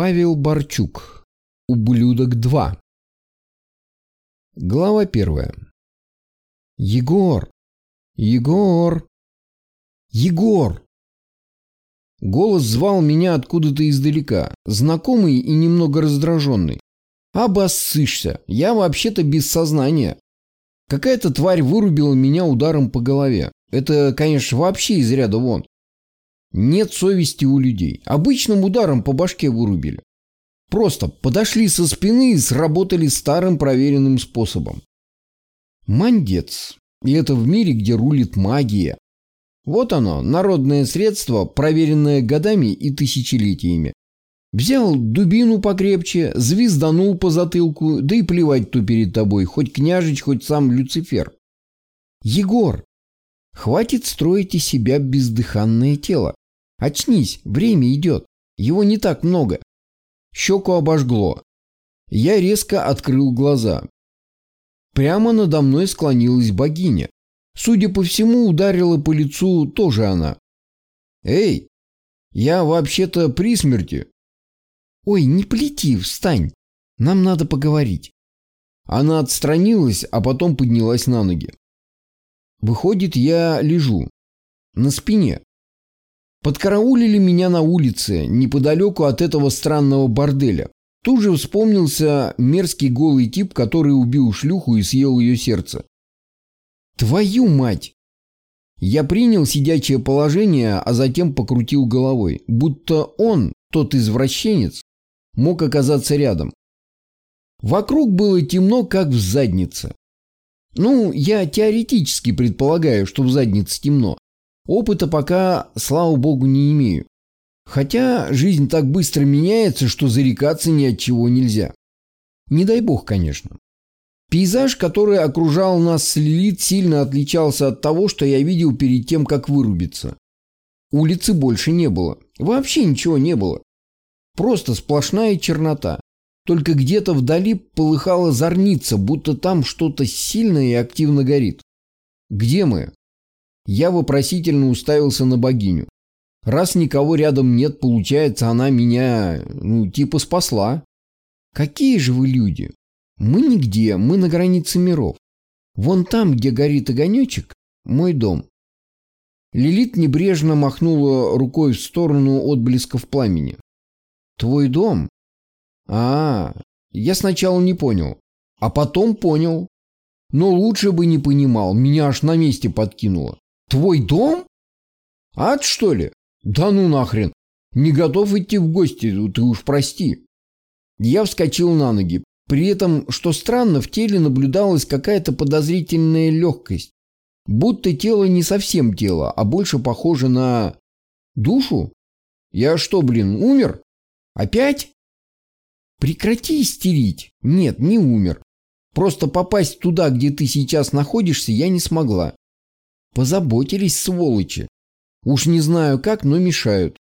Павел Барчук. Ублюдок 2. Глава первая. Егор! Егор! Егор! Голос звал меня откуда-то издалека, знакомый и немного раздраженный. Обоссышься, я вообще-то без сознания. Какая-то тварь вырубила меня ударом по голове. Это, конечно, вообще из ряда вон. Нет совести у людей. Обычным ударом по башке вырубили. Просто подошли со спины и сработали старым проверенным способом. Мандец. И это в мире, где рулит магия. Вот оно, народное средство, проверенное годами и тысячелетиями. Взял дубину покрепче, звезданул по затылку, да и плевать то перед тобой, хоть княжич, хоть сам Люцифер. Егор, хватит строить из себя бездыханное тело. Очнись, время идет. Его не так много. Щеку обожгло. Я резко открыл глаза. Прямо надо мной склонилась богиня. Судя по всему, ударила по лицу тоже она. «Эй, я вообще-то при смерти». «Ой, не плети, встань. Нам надо поговорить». Она отстранилась, а потом поднялась на ноги. Выходит, я лежу. На спине. Подкараулили меня на улице, неподалеку от этого странного борделя. Тут же вспомнился мерзкий голый тип, который убил шлюху и съел ее сердце. Твою мать! Я принял сидячее положение, а затем покрутил головой, будто он, тот извращенец, мог оказаться рядом. Вокруг было темно, как в заднице. Ну, я теоретически предполагаю, что в заднице темно. Опыта пока, слава богу, не имею. Хотя жизнь так быстро меняется, что зарекаться ни от чего нельзя. Не дай бог, конечно. Пейзаж, который окружал нас с Лилит, сильно отличался от того, что я видел перед тем, как вырубиться. Улицы больше не было. Вообще ничего не было. Просто сплошная чернота. Только где-то вдали полыхала зорница, будто там что-то сильное и активно горит. Где мы? Я вопросительно уставился на богиню. Раз никого рядом нет, получается, она меня, ну, типа спасла. Какие же вы люди? Мы нигде, мы на границе миров. Вон там, где горит огонечек, мой дом. Лилит небрежно махнула рукой в сторону отблесков пламени. Твой дом? А, я сначала не понял, а потом понял. Но лучше бы не понимал, меня аж на месте подкинуло. Твой дом? Ад, что ли? Да ну нахрен. Не готов идти в гости, ты уж прости. Я вскочил на ноги. При этом, что странно, в теле наблюдалась какая-то подозрительная легкость. Будто тело не совсем тело, а больше похоже на... душу? Я что, блин, умер? Опять? Прекрати истерить. Нет, не умер. Просто попасть туда, где ты сейчас находишься, я не смогла. Позаботились, сволочи. Уж не знаю как, но мешают.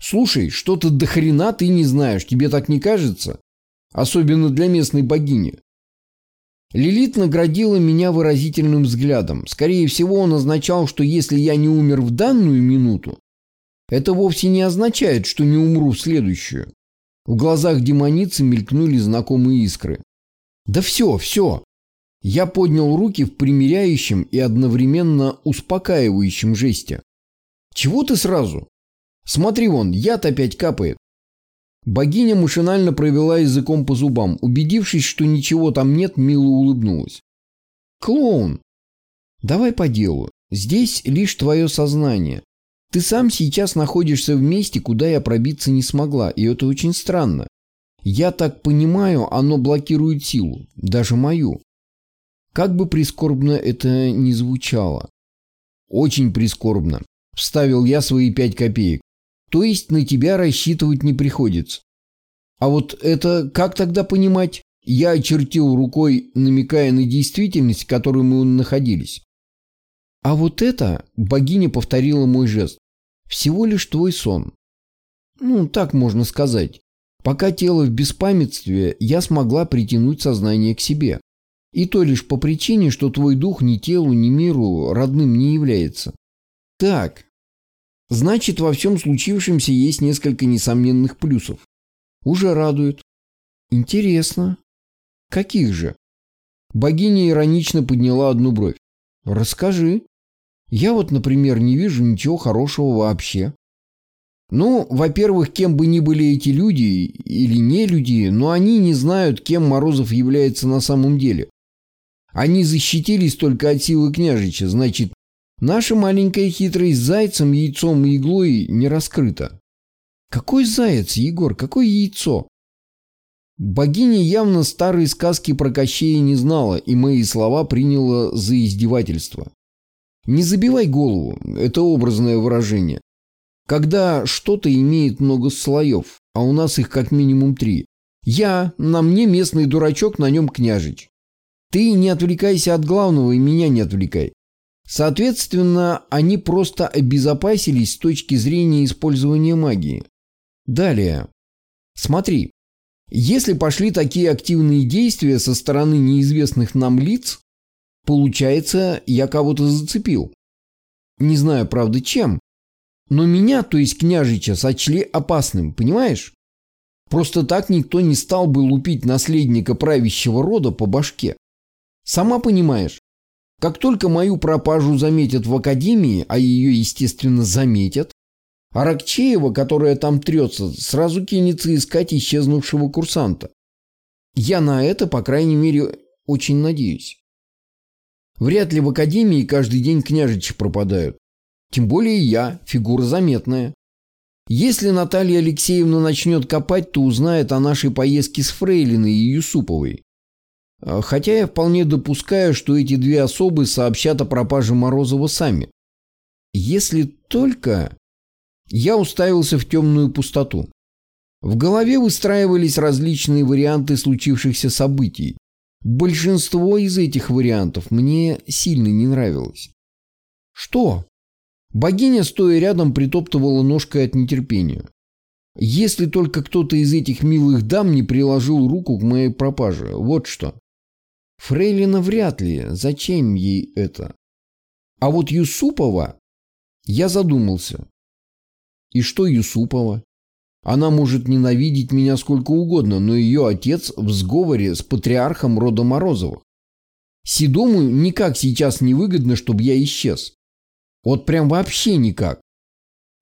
Слушай, что-то до хрена ты не знаешь, тебе так не кажется? Особенно для местной богини. Лилит наградила меня выразительным взглядом. Скорее всего, он означал, что если я не умер в данную минуту, это вовсе не означает, что не умру в следующую. В глазах демоницы мелькнули знакомые искры. Да все, все. Я поднял руки в примиряющем и одновременно успокаивающем жесте. «Чего ты сразу? Смотри вон, яд опять капает». Богиня машинально провела языком по зубам. Убедившись, что ничего там нет, мило улыбнулась. «Клоун, давай по делу. Здесь лишь твое сознание. Ты сам сейчас находишься в месте, куда я пробиться не смогла, и это очень странно. Я так понимаю, оно блокирует силу, даже мою. Как бы прискорбно это ни звучало. Очень прискорбно. Вставил я свои пять копеек. То есть на тебя рассчитывать не приходится. А вот это как тогда понимать? Я очертил рукой, намекая на действительность, в которой мы находились. А вот это, богиня повторила мой жест, всего лишь твой сон. Ну, так можно сказать. Пока тело в беспамятстве, я смогла притянуть сознание к себе. И то лишь по причине, что твой дух ни телу, ни миру родным не является. Так, значит, во всем случившемся есть несколько несомненных плюсов. Уже радует. Интересно. Каких же? Богиня иронично подняла одну бровь. Расскажи. Я вот, например, не вижу ничего хорошего вообще. Ну, во-первых, кем бы ни были эти люди или не люди, но они не знают, кем Морозов является на самом деле. Они защитились только от силы княжича, значит, наша маленькая хитрость с зайцем, яйцом и иглой не раскрыта. Какой заяц, Егор, какое яйцо? Богиня явно старые сказки про Кощея не знала, и мои слова приняла за издевательство. Не забивай голову, это образное выражение. Когда что-то имеет много слоев, а у нас их как минимум три. Я, на мне местный дурачок, на нем княжич. Ты не отвлекайся от главного и меня не отвлекай. Соответственно, они просто обезопасились с точки зрения использования магии. Далее. Смотри. Если пошли такие активные действия со стороны неизвестных нам лиц, получается, я кого-то зацепил. Не знаю, правда, чем. Но меня, то есть княжича, сочли опасным, понимаешь? Просто так никто не стал бы лупить наследника правящего рода по башке. Сама понимаешь, как только мою пропажу заметят в академии, а ее, естественно, заметят, Аракчеева, которая там трется, сразу кинется искать исчезнувшего курсанта. Я на это, по крайней мере, очень надеюсь. Вряд ли в академии каждый день княжичи пропадают. Тем более я, фигура заметная. Если Наталья Алексеевна начнет копать, то узнает о нашей поездке с Фрейлиной и Юсуповой. А, хотя я вполне допускаю, что эти две особы сообщат о пропаже Морозова сами. Если только... Я уставился в темную пустоту. В голове выстраивались различные варианты случившихся событий. Большинство из этих вариантов мне сильно не нравилось. Что? Богиня, стоя рядом, притоптывала ножкой от нетерпения. Если только кто-то из этих милых дам не приложил руку к моей пропаже. Вот что. Фрейлина вряд ли. Зачем ей это? А вот Юсупова... Я задумался. И что Юсупова? Она может ненавидеть меня сколько угодно, но ее отец в сговоре с патриархом рода Морозовых. Седому никак сейчас не выгодно, чтобы я исчез. Вот прям вообще никак.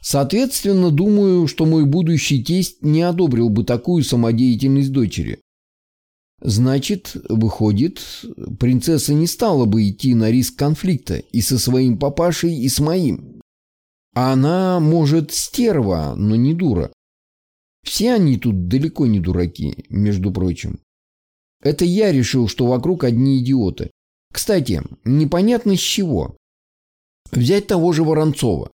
Соответственно, думаю, что мой будущий тесть не одобрил бы такую самодеятельность дочери. Значит, выходит, принцесса не стала бы идти на риск конфликта и со своим папашей, и с моим. Она, может, стерва, но не дура. Все они тут далеко не дураки, между прочим. Это я решил, что вокруг одни идиоты. Кстати, непонятно с чего. Взять того же Воронцова.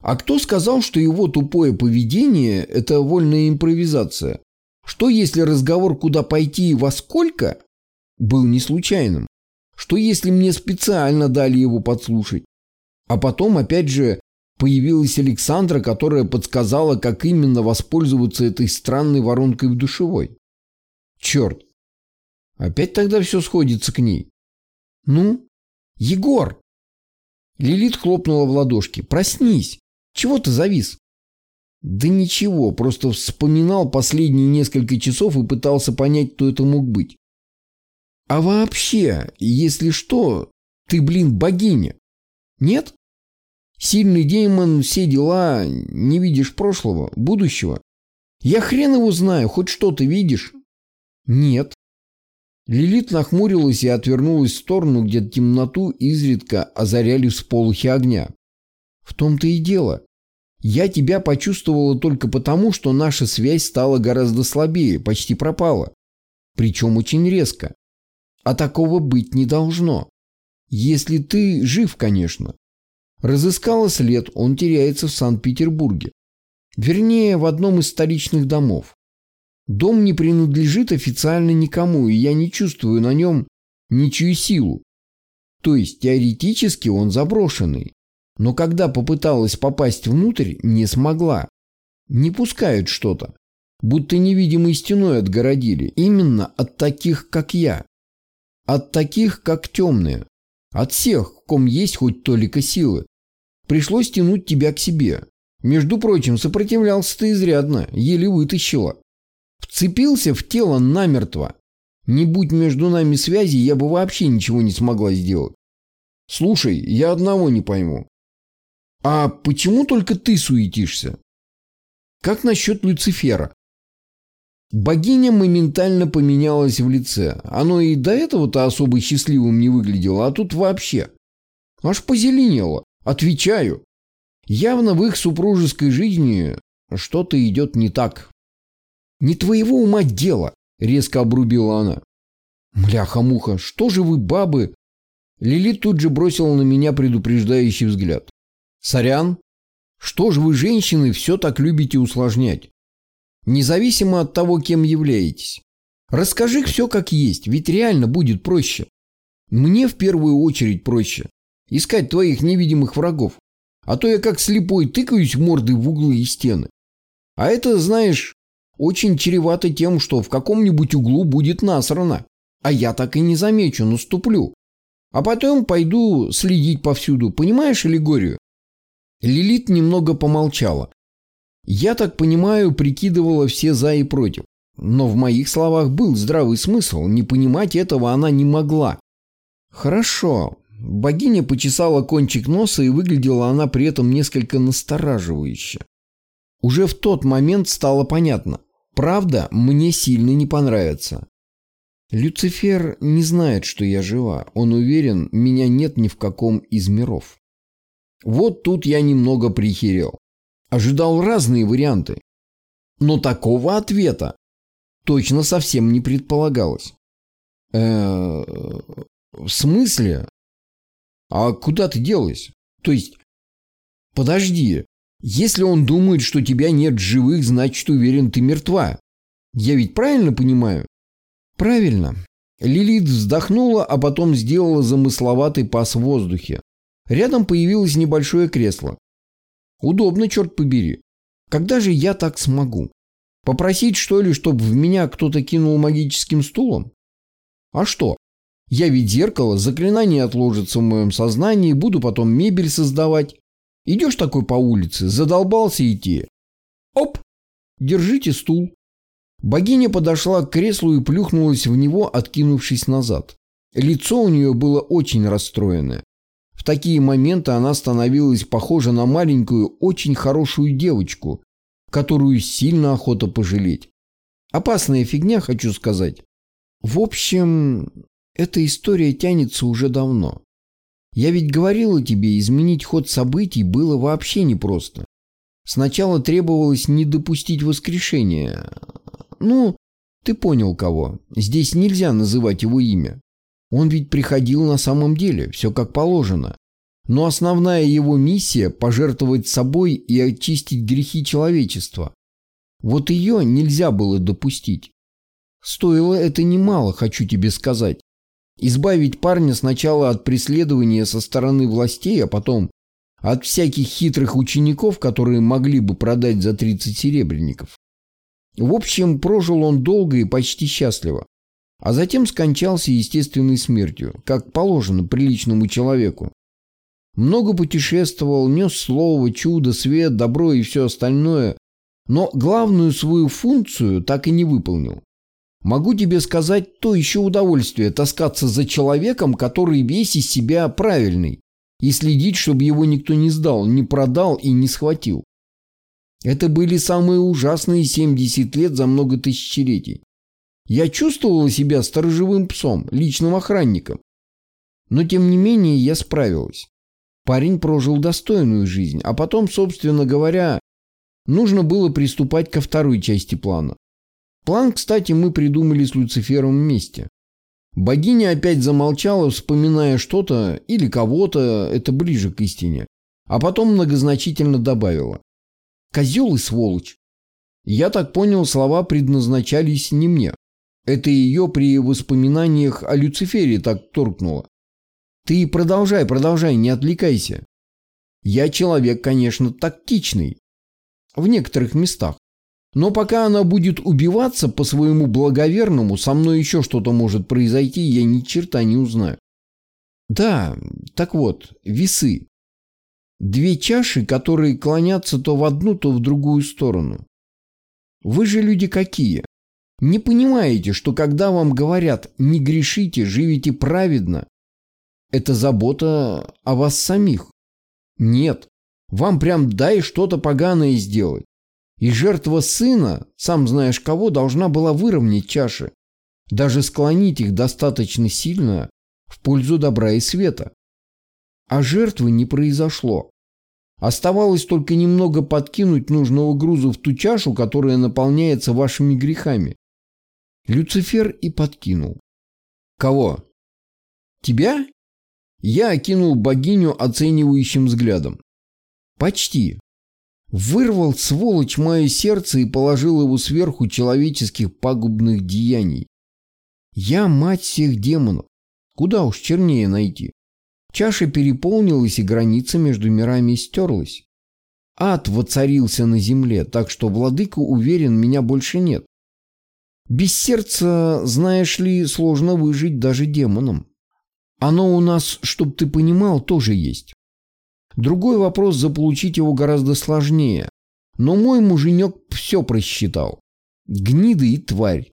А кто сказал, что его тупое поведение – это вольная импровизация? Что если разговор «куда пойти и во сколько» был не случайным? Что если мне специально дали его подслушать? А потом, опять же, появилась Александра, которая подсказала, как именно воспользоваться этой странной воронкой в душевой. Черт. Опять тогда все сходится к ней. Ну? Егор! Лилит хлопнула в ладошки. Проснись! Чего ты завис? Да ничего, просто вспоминал последние несколько часов и пытался понять, кто это мог быть. А вообще, если что, ты, блин, богиня. Нет? Сильный демон, все дела, не видишь прошлого, будущего. Я хрен его знаю, хоть что ты видишь? Нет. Лилит нахмурилась и отвернулась в сторону, где темноту изредка озаряли всполохи огня. В том-то и дело. Я тебя почувствовала только потому, что наша связь стала гораздо слабее, почти пропала. Причем очень резко. А такого быть не должно. Если ты жив, конечно. Разыскала след, он теряется в Санкт-Петербурге. Вернее, в одном из столичных домов. Дом не принадлежит официально никому, и я не чувствую на нем ничью силу. То есть теоретически он заброшенный но когда попыталась попасть внутрь, не смогла. Не пускают что-то, будто невидимой стеной отгородили, именно от таких, как я. От таких, как темные. От всех, в ком есть хоть толика силы. Пришлось тянуть тебя к себе. Между прочим, сопротивлялся ты изрядно, еле вытащила. Вцепился в тело намертво. Не будь между нами связи, я бы вообще ничего не смогла сделать. Слушай, я одного не пойму. А почему только ты суетишься? Как насчет Люцифера? Богиня моментально поменялась в лице. Оно и до этого-то особо счастливым не выглядело, а тут вообще. Аж позеленело. Отвечаю. Явно в их супружеской жизни что-то идет не так. «Не твоего ума дело», — резко обрубила она. «Мляха-муха, что же вы, бабы?» Лили тут же бросила на меня предупреждающий взгляд. «Сорян, что же вы, женщины, все так любите усложнять? Независимо от того, кем являетесь. Расскажи все как есть, ведь реально будет проще. Мне в первую очередь проще. Искать твоих невидимых врагов. А то я как слепой тыкаюсь мордой в углы и стены. А это, знаешь, очень чревато тем, что в каком-нибудь углу будет насрано. А я так и не замечу, наступлю. А потом пойду следить повсюду. Понимаешь аллегорию? Лилит немного помолчала. Я так понимаю, прикидывала все за и против. Но в моих словах был здравый смысл. Не понимать этого она не могла. Хорошо. Богиня почесала кончик носа, и выглядела она при этом несколько настораживающе. Уже в тот момент стало понятно. Правда, мне сильно не понравится. Люцифер не знает, что я жива. Он уверен, меня нет ни в каком из миров. Вот тут я немного прихерел. Ожидал разные варианты. Но такого ответа точно совсем не предполагалось. Э в смысле? А куда ты делась? То есть, подожди, если он думает, что тебя нет живых, значит, уверен, ты мертва. Я ведь правильно понимаю? Правильно. Лилит вздохнула, а потом сделала замысловатый пас в воздухе. Рядом появилось небольшое кресло. Удобно, черт побери. Когда же я так смогу? Попросить, что ли, чтобы в меня кто-то кинул магическим стулом? А что? Я ведь зеркало, заклинание отложится в моем сознании, буду потом мебель создавать. Идешь такой по улице, задолбался идти. Оп, держите стул. Богиня подошла к креслу и плюхнулась в него, откинувшись назад. Лицо у нее было очень расстроенное. В такие моменты она становилась похожа на маленькую, очень хорошую девочку, которую сильно охота пожалеть. Опасная фигня, хочу сказать. В общем, эта история тянется уже давно. Я ведь говорила тебе, изменить ход событий было вообще непросто. Сначала требовалось не допустить воскрешения. Ну, ты понял кого. Здесь нельзя называть его имя. Он ведь приходил на самом деле, все как положено. Но основная его миссия – пожертвовать собой и очистить грехи человечества. Вот ее нельзя было допустить. Стоило это немало, хочу тебе сказать. Избавить парня сначала от преследования со стороны властей, а потом от всяких хитрых учеников, которые могли бы продать за 30 серебряников. В общем, прожил он долго и почти счастливо. А затем скончался естественной смертью, как положено приличному человеку. Много путешествовал, нес слово, чудо, свет, добро и все остальное, но главную свою функцию так и не выполнил. Могу тебе сказать то еще удовольствие таскаться за человеком, который весь из себя правильный, и следить, чтобы его никто не сдал, не продал и не схватил. Это были самые ужасные 70 лет за много тысячелетий. Я чувствовала себя сторожевым псом, личным охранником. Но тем не менее я справилась. Парень прожил достойную жизнь, а потом, собственно говоря, нужно было приступать ко второй части плана. План, кстати, мы придумали с Люцифером вместе. Богиня опять замолчала, вспоминая что-то или кого-то, это ближе к истине. А потом многозначительно добавила. «Козел и сволочь». Я так понял, слова предназначались не мне. Это ее при воспоминаниях о Люцифере так торкнуло. Ты продолжай, продолжай, не отвлекайся. Я человек, конечно, тактичный. В некоторых местах. Но пока она будет убиваться по своему благоверному, со мной еще что-то может произойти, я ни черта не узнаю. Да, так вот, весы. Две чаши, которые клонятся то в одну, то в другую сторону. Вы же люди какие? Не понимаете, что когда вам говорят «не грешите, живите праведно», это забота о вас самих? Нет. Вам прям дай что-то поганое сделать. И жертва сына, сам знаешь кого, должна была выровнять чаши. Даже склонить их достаточно сильно в пользу добра и света. А жертвы не произошло. Оставалось только немного подкинуть нужного груза в ту чашу, которая наполняется вашими грехами. Люцифер и подкинул. Кого? Тебя? Я окинул богиню оценивающим взглядом. Почти. Вырвал, сволочь, мое сердце и положил его сверху человеческих пагубных деяний. Я мать всех демонов. Куда уж чернее найти. Чаша переполнилась, и граница между мирами стерлась. Ад воцарился на земле, так что владыка уверен, меня больше нет. Без сердца, знаешь ли, сложно выжить даже демонам. Оно у нас, чтоб ты понимал, тоже есть. Другой вопрос, заполучить его гораздо сложнее. Но мой муженек все просчитал. Гнида и тварь.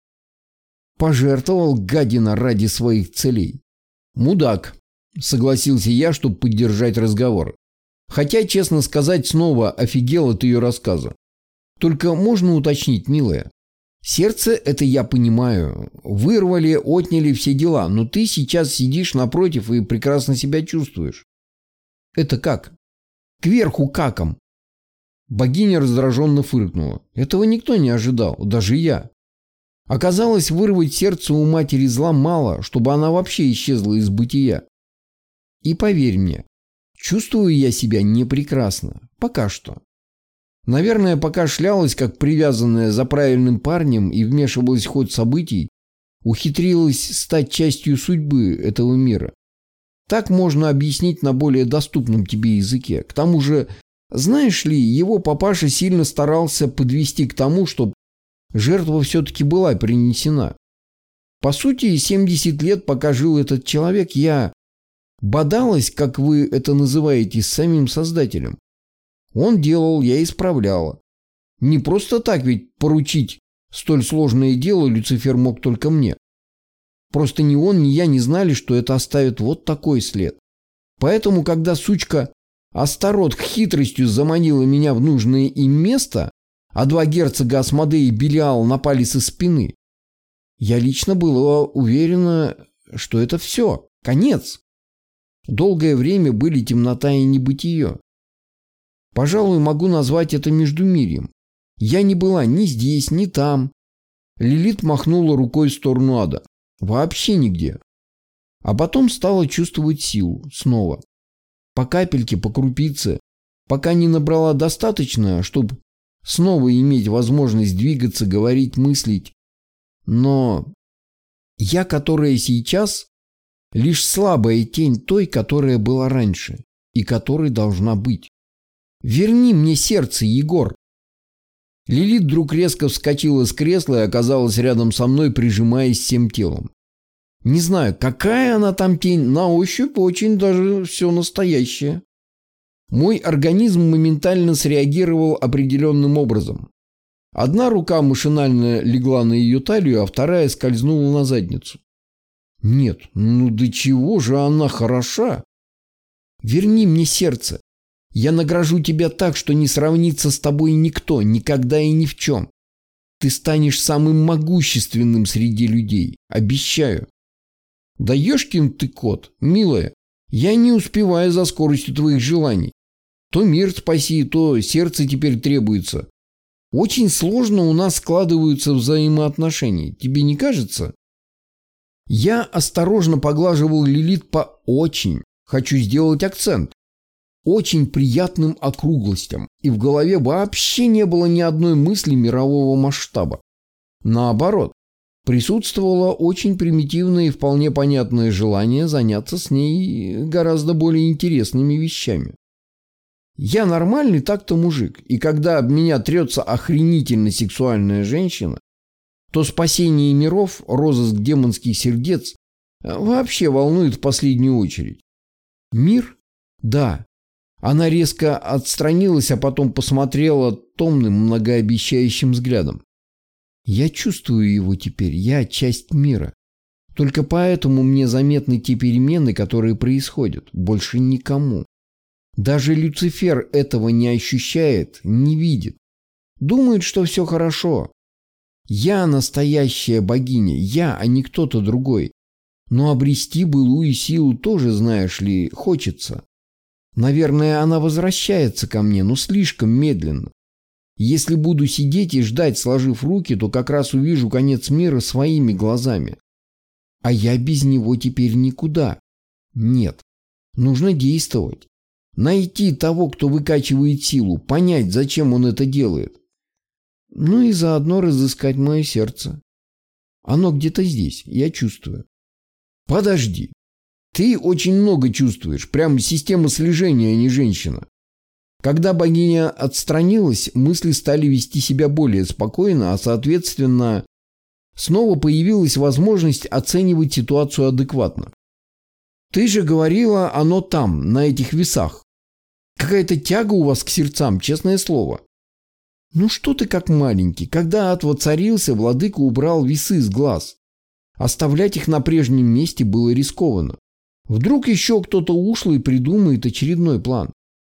Пожертвовал гадина ради своих целей. Мудак, согласился я, чтобы поддержать разговор. Хотя, честно сказать, снова офигел от ее рассказа. Только можно уточнить, милая. Сердце – это я понимаю. Вырвали, отняли все дела, но ты сейчас сидишь напротив и прекрасно себя чувствуешь. Это как? Кверху каком. Богиня раздраженно фыркнула. Этого никто не ожидал, даже я. Оказалось, вырвать сердце у матери зла мало, чтобы она вообще исчезла из бытия. И поверь мне, чувствую я себя не прекрасно. Пока что. Наверное, пока шлялась, как привязанная за правильным парнем и вмешивалась в ход событий, ухитрилась стать частью судьбы этого мира. Так можно объяснить на более доступном тебе языке. К тому же, знаешь ли, его папаша сильно старался подвести к тому, чтобы жертва все-таки была принесена. По сути, 70 лет, пока жил этот человек, я бодалась, как вы это называете, с самим Создателем. Он делал, я исправляла. Не просто так ведь поручить столь сложное дело Люцифер мог только мне. Просто ни он, ни я не знали, что это оставит вот такой след. Поэтому, когда сучка Астарот хитростью заманила меня в нужное им место, а два герцога Асмодей и Белиал напали со спины, я лично была уверена, что это все, конец. Долгое время были темнота и небытие. Пожалуй, могу назвать это междумирьем. Я не была ни здесь, ни там. Лилит махнула рукой в сторону ада. Вообще нигде. А потом стала чувствовать силу. Снова. По капельке, по крупице. Пока не набрала достаточно, чтобы снова иметь возможность двигаться, говорить, мыслить. Но я, которая сейчас, лишь слабая тень той, которая была раньше и которой должна быть. Верни мне сердце, Егор. Лилит вдруг резко вскочила с кресла и оказалась рядом со мной, прижимаясь всем телом. Не знаю, какая она там тень, на ощупь очень даже все настоящее. Мой организм моментально среагировал определенным образом. Одна рука машинально легла на ее талию, а вторая скользнула на задницу. Нет, ну до чего же она хороша? Верни мне сердце. Я награжу тебя так, что не сравнится с тобой никто, никогда и ни в чем. Ты станешь самым могущественным среди людей. Обещаю. Да ешкин ты кот, милая. Я не успеваю за скоростью твоих желаний. То мир спаси, то сердце теперь требуется. Очень сложно у нас складываются взаимоотношения. Тебе не кажется? Я осторожно поглаживал Лилит по очень, хочу сделать акцент, очень приятным округлостям, и в голове вообще не было ни одной мысли мирового масштаба. Наоборот, присутствовало очень примитивное и вполне понятное желание заняться с ней гораздо более интересными вещами. Я нормальный так-то мужик, и когда об меня трется охренительно сексуальная женщина, то спасение миров, розыск демонских сердец вообще волнует в последнюю очередь. Мир? Да, она резко отстранилась, а потом посмотрела томным, многообещающим взглядом. Я чувствую его теперь, я часть мира. Только поэтому мне заметны те перемены, которые происходят. Больше никому. Даже Люцифер этого не ощущает, не видит. Думает, что все хорошо. Я настоящая богиня, я, а не кто-то другой. Но обрести былую силу тоже, знаешь ли, хочется. Наверное, она возвращается ко мне, но слишком медленно. Если буду сидеть и ждать, сложив руки, то как раз увижу конец мира своими глазами. А я без него теперь никуда. Нет. Нужно действовать. Найти того, кто выкачивает силу, понять, зачем он это делает. Ну и заодно разыскать мое сердце. Оно где-то здесь, я чувствую. Подожди. Ты очень много чувствуешь, прям система слежения, а не женщина. Когда богиня отстранилась, мысли стали вести себя более спокойно, а соответственно, снова появилась возможность оценивать ситуацию адекватно. Ты же говорила, оно там, на этих весах. Какая-то тяга у вас к сердцам, честное слово. Ну что ты как маленький. Когда ад воцарился, владыка убрал весы с глаз. Оставлять их на прежнем месте было рискованно. Вдруг еще кто-то ушлый придумает очередной план.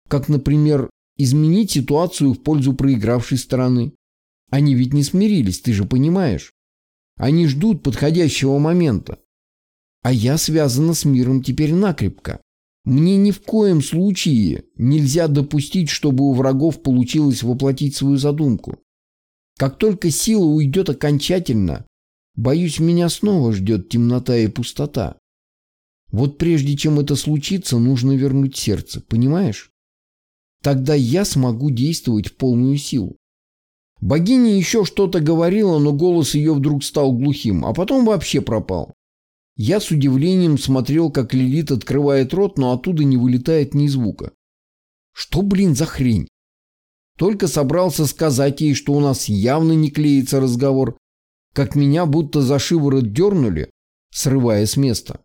Как, например, изменить ситуацию в пользу проигравшей стороны. Они ведь не смирились, ты же понимаешь. Они ждут подходящего момента. А я связана с миром теперь накрепко. Мне ни в коем случае нельзя допустить, чтобы у врагов получилось воплотить свою задумку. Как только сила уйдет окончательно, боюсь, меня снова ждет темнота и пустота. Вот прежде чем это случится, нужно вернуть сердце, понимаешь? Тогда я смогу действовать в полную силу. Богиня еще что-то говорила, но голос ее вдруг стал глухим, а потом вообще пропал. Я с удивлением смотрел, как Лилит открывает рот, но оттуда не вылетает ни звука. Что, блин, за хрень? Только собрался сказать ей, что у нас явно не клеится разговор, как меня будто за шиворот дернули, срывая с места.